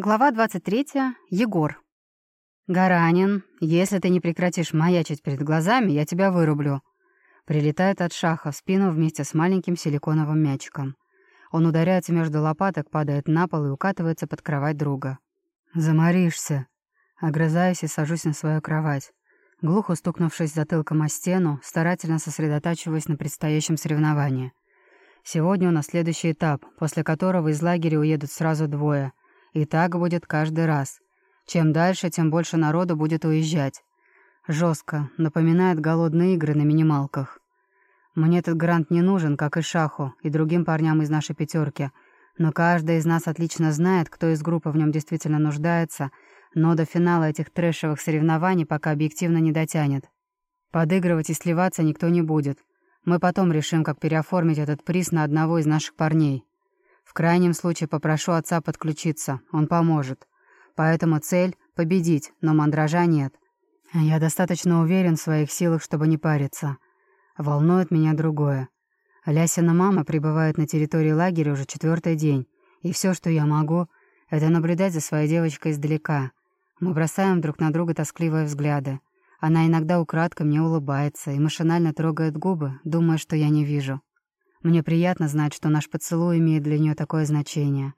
Глава 23. Егор. «Гаранин, если ты не прекратишь маячить перед глазами, я тебя вырублю». Прилетает от шаха в спину вместе с маленьким силиконовым мячиком. Он ударяется между лопаток, падает на пол и укатывается под кровать друга. «Заморишься». Огрызаюсь и сажусь на свою кровать. Глухо стукнувшись затылком о стену, старательно сосредотачиваясь на предстоящем соревновании. Сегодня у нас следующий этап, после которого из лагеря уедут сразу двое — и так будет каждый раз. Чем дальше, тем больше народу будет уезжать. Жестко, напоминает голодные игры на минималках. Мне этот грант не нужен, как и Шаху, и другим парням из нашей пятерки, но каждый из нас отлично знает, кто из группы в нем действительно нуждается, но до финала этих трэшевых соревнований пока объективно не дотянет. Подыгрывать и сливаться никто не будет. Мы потом решим, как переоформить этот приз на одного из наших парней. В крайнем случае попрошу отца подключиться, он поможет. Поэтому цель — победить, но мандража нет. Я достаточно уверен в своих силах, чтобы не париться. Волнует меня другое. Лясина мама пребывает на территории лагеря уже четвертый день, и все, что я могу, это наблюдать за своей девочкой издалека. Мы бросаем друг на друга тоскливые взгляды. Она иногда украдкой мне улыбается и машинально трогает губы, думая, что я не вижу. Мне приятно знать, что наш поцелуй имеет для нее такое значение.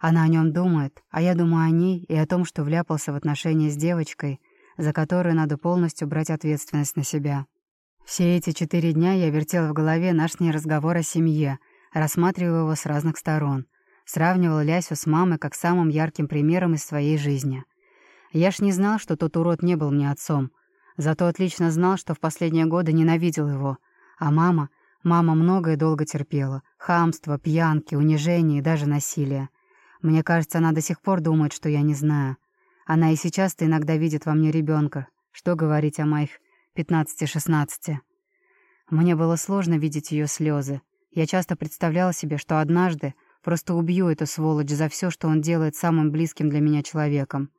Она о нем думает, а я думаю о ней и о том, что вляпался в отношения с девочкой, за которую надо полностью брать ответственность на себя. Все эти четыре дня я вертел в голове наш с ней разговор о семье, рассматривая его с разных сторон, сравнивал Лясю с мамой как самым ярким примером из своей жизни. Я ж не знал, что тот урод не был мне отцом, зато отлично знал, что в последние годы ненавидел его, а мама Мама много и долго терпела. Хамство, пьянки, унижение и даже насилие. Мне кажется, она до сих пор думает, что я не знаю. Она и сейчас-то иногда видит во мне ребенка. Что говорить о моих 15-16. Мне было сложно видеть ее слезы. Я часто представляла себе, что однажды просто убью эту сволочь за все, что он делает самым близким для меня человеком.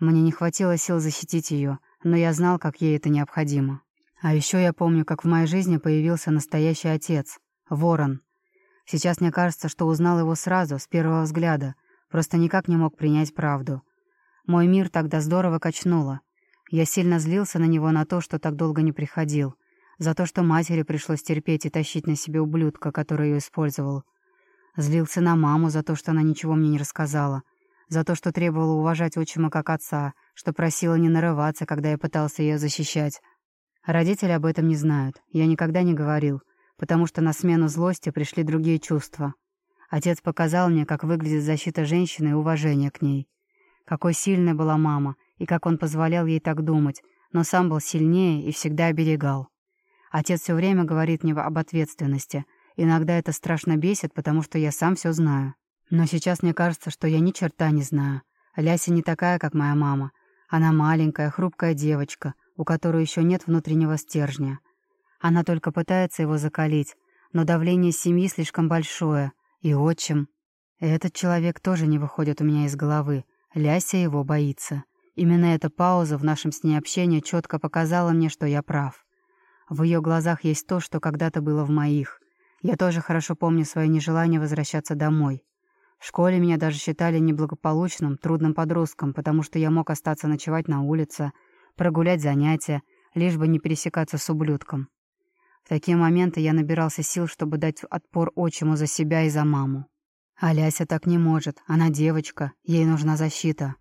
Мне не хватило сил защитить ее, но я знал, как ей это необходимо. А еще я помню, как в моей жизни появился настоящий отец, Ворон. Сейчас мне кажется, что узнал его сразу, с первого взгляда, просто никак не мог принять правду. Мой мир тогда здорово качнуло. Я сильно злился на него на то, что так долго не приходил, за то, что матери пришлось терпеть и тащить на себе ублюдка, который ее использовал. Злился на маму за то, что она ничего мне не рассказала, за то, что требовала уважать отчима как отца, что просила не нарываться, когда я пытался ее защищать. Родители об этом не знают. Я никогда не говорил, потому что на смену злости пришли другие чувства. Отец показал мне, как выглядит защита женщины и уважение к ней. Какой сильной была мама, и как он позволял ей так думать, но сам был сильнее и всегда оберегал. Отец все время говорит мне об ответственности. Иногда это страшно бесит, потому что я сам все знаю. Но сейчас мне кажется, что я ни черта не знаю. Ляся не такая, как моя мама. Она маленькая, хрупкая девочка — у которой еще нет внутреннего стержня. Она только пытается его закалить, но давление семьи слишком большое, и отчим. Этот человек тоже не выходит у меня из головы. Ляся его боится. Именно эта пауза в нашем с ней общении четко показала мне, что я прав. В ее глазах есть то, что когда-то было в моих. Я тоже хорошо помню свое нежелание возвращаться домой. В школе меня даже считали неблагополучным, трудным подростком, потому что я мог остаться ночевать на улице — прогулять занятия, лишь бы не пересекаться с ублюдком. В такие моменты я набирался сил, чтобы дать отпор отчиму за себя и за маму. А Ляся так не может, она девочка, ей нужна защита.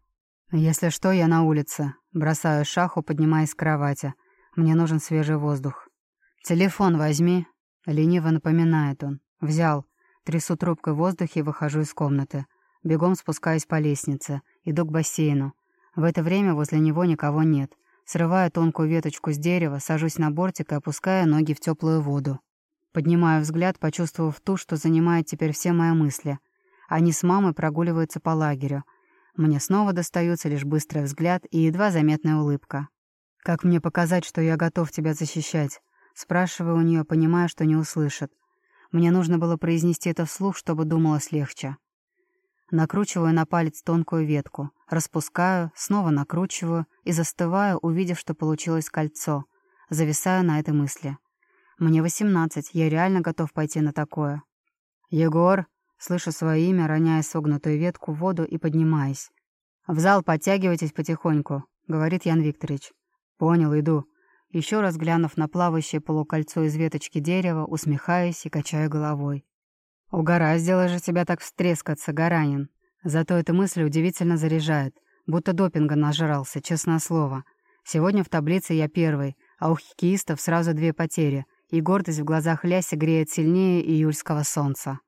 Если что, я на улице. Бросаю шаху, поднимаясь с кровати. Мне нужен свежий воздух. «Телефон возьми», — лениво напоминает он. Взял. Трясу трубкой в воздухе и выхожу из комнаты. Бегом спускаюсь по лестнице. Иду к бассейну. В это время возле него никого нет. Срываю тонкую веточку с дерева, сажусь на бортик и опускаю ноги в теплую воду. Поднимаю взгляд, почувствовав ту, что занимает теперь все мои мысли. Они с мамой прогуливаются по лагерю. Мне снова достаются лишь быстрый взгляд и едва заметная улыбка. «Как мне показать, что я готов тебя защищать?» Спрашиваю у нее, понимая, что не услышит. Мне нужно было произнести это вслух, чтобы думалось легче. Накручиваю на палец тонкую ветку, распускаю, снова накручиваю и застываю, увидев, что получилось кольцо. Зависаю на этой мысли. Мне восемнадцать, я реально готов пойти на такое. «Егор!» — Слышу свое имя, роняя согнутую ветку в воду и поднимаясь. «В зал подтягивайтесь потихоньку», — говорит Ян Викторович. «Понял, иду». Еще раз глянув на плавающее полукольцо из веточки дерева, усмехаюсь и качаю головой. «Угораздило же тебя так встрескаться, Гаранин. Зато эта мысль удивительно заряжает, будто допинга нажрался, честное слово. Сегодня в таблице я первый, а у хоккеистов сразу две потери, и гордость в глазах Ляси греет сильнее июльского солнца.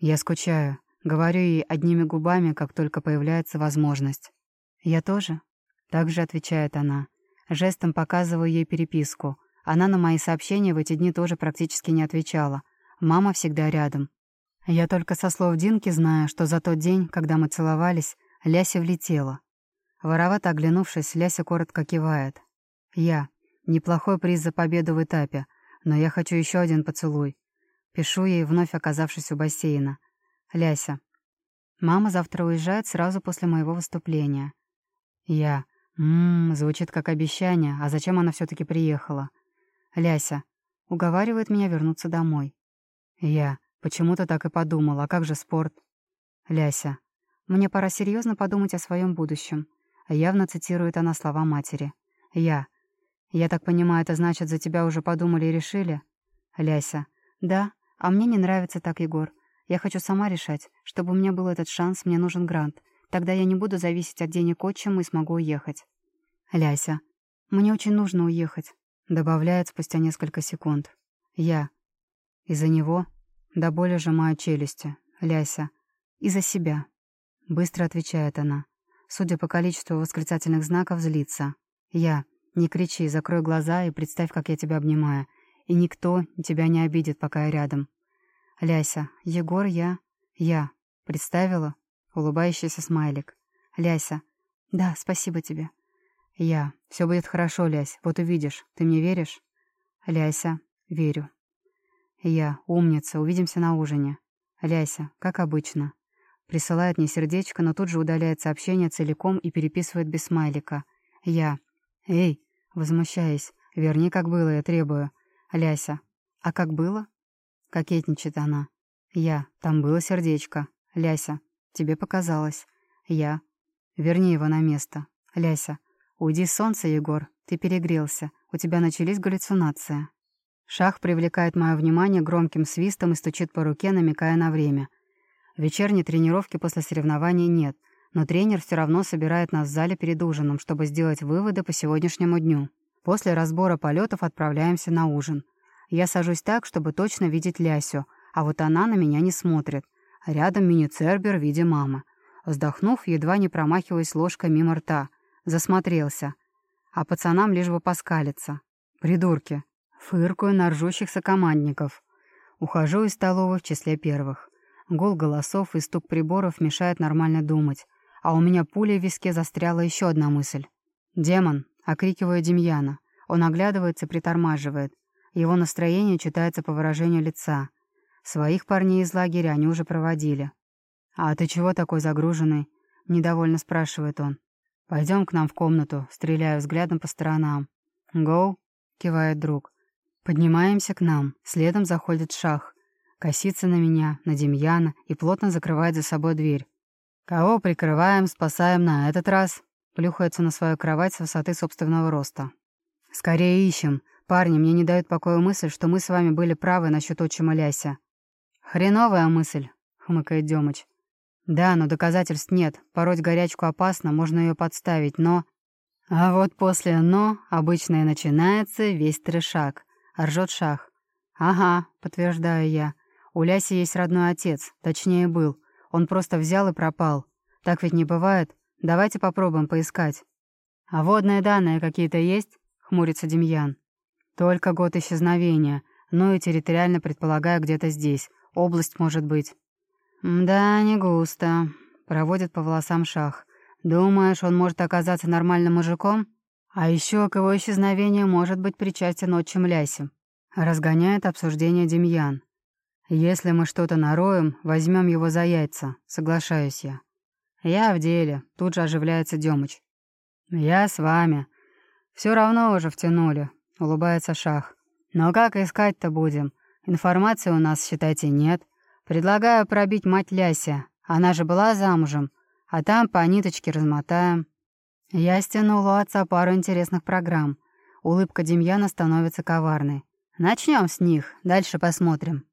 Я скучаю, говорю ей одними губами, как только появляется возможность. «Я тоже?» — также отвечает она. Жестом показываю ей переписку. Она на мои сообщения в эти дни тоже практически не отвечала. Мама всегда рядом. Я только со слов Динки знаю, что за тот день, когда мы целовались, Ляся влетела. Воровато оглянувшись, Ляся коротко кивает. «Я. Неплохой приз за победу в этапе, но я хочу еще один поцелуй». Пишу ей, вновь оказавшись у бассейна. «Ляся. Мама завтра уезжает сразу после моего выступления». Я. Ммм, звучит как обещание, а зачем она все таки приехала? Ляся. Уговаривает меня вернуться домой. Я. Почему-то так и подумала, а как же спорт? Ляся. Мне пора серьезно подумать о своем будущем. Явно цитирует она слова матери. Я. Я так понимаю, это значит, за тебя уже подумали и решили? Ляся. Да, а мне не нравится так, Егор. Я хочу сама решать. Чтобы у меня был этот шанс, мне нужен грант. Тогда я не буду зависеть от денег отчима и смогу уехать. Ляся. Мне очень нужно уехать. Добавляет спустя несколько секунд. Я. Из-за него? До боли сжимаю челюсти. Ляся. Из-за себя. Быстро отвечает она. Судя по количеству восклицательных знаков, злится. Я. Не кричи, закрой глаза и представь, как я тебя обнимаю. И никто тебя не обидит, пока я рядом. Ляся. Егор, я. Я. Представила? Улыбающийся смайлик. Ляся. Да, спасибо тебе. Я. Все будет хорошо, Лясь. Вот увидишь. Ты мне веришь? Ляся. Верю. Я. Умница. Увидимся на ужине. Ляся. Как обычно. Присылает мне сердечко, но тут же удаляет сообщение целиком и переписывает без смайлика. Я. «Эй!» Возмущаясь. «Верни, как было, я требую». Ляся. «А как было?» Кокетничает она. Я. «Там было сердечко». Ляся. «Тебе показалось». Я. «Верни его на место». Ляся. «Уйди с солнца, Егор. Ты перегрелся. У тебя начались галлюцинации». Шах привлекает мое внимание громким свистом и стучит по руке, намекая на время — Вечерней тренировки после соревнований нет, но тренер все равно собирает нас в зале перед ужином, чтобы сделать выводы по сегодняшнему дню. После разбора полетов отправляемся на ужин. Я сажусь так, чтобы точно видеть Лясю, а вот она на меня не смотрит. Рядом мини-цербер в виде мамы. Вздохнув, едва не промахиваясь ложкой мимо рта. Засмотрелся. А пацанам лишь бы поскалиться. Придурки. Фыркую на ржущих сокомандников. Ухожу из столовой в числе первых. Гул голосов и стук приборов мешает нормально думать, а у меня пулей в виске застряла еще одна мысль. «Демон!» — окрикиваю Демьяна. Он оглядывается, притормаживает. Его настроение читается по выражению лица. Своих парней из лагеря они уже проводили. «А ты чего такой загруженный?» — недовольно спрашивает он. «Пойдем к нам в комнату», — стреляю взглядом по сторонам. «Гоу?» — кивает друг. Поднимаемся к нам. Следом заходит шах. Косится на меня, на Демьяна и плотно закрывает за собой дверь. «Кого прикрываем, спасаем на этот раз?» Плюхается на свою кровать с высоты собственного роста. «Скорее ищем. Парни, мне не дают покоя мысль, что мы с вами были правы насчет отчима Ляся». «Хреновая мысль», — хмыкает Демыч. «Да, но доказательств нет. Пороть горячку опасно, можно ее подставить, но...» А вот после «но» обычно и начинается весь трешак. Ржет шах. «Ага», — подтверждаю я. У Ляси есть родной отец, точнее был. Он просто взял и пропал. Так ведь не бывает. Давайте попробуем поискать. А водные данные какие-то есть? Хмурится Демьян. Только год исчезновения. Ну и территориально предполагаю где-то здесь. Область может быть. Да, не густо. Проводит по волосам шах. Думаешь, он может оказаться нормальным мужиком? А еще к его исчезновению может быть причастен отчим Ляси. Разгоняет обсуждение Демьян. «Если мы что-то нароем, возьмем его за яйца», — соглашаюсь я. «Я в деле», — тут же оживляется Демыч. «Я с вами. Все равно уже втянули», — улыбается Шах. «Но как искать-то будем? Информации у нас, считайте, нет. Предлагаю пробить мать Ляся. Она же была замужем. А там по ниточке размотаем. Я стянул у отца пару интересных программ. Улыбка Демьяна становится коварной. Начнем с них, дальше посмотрим.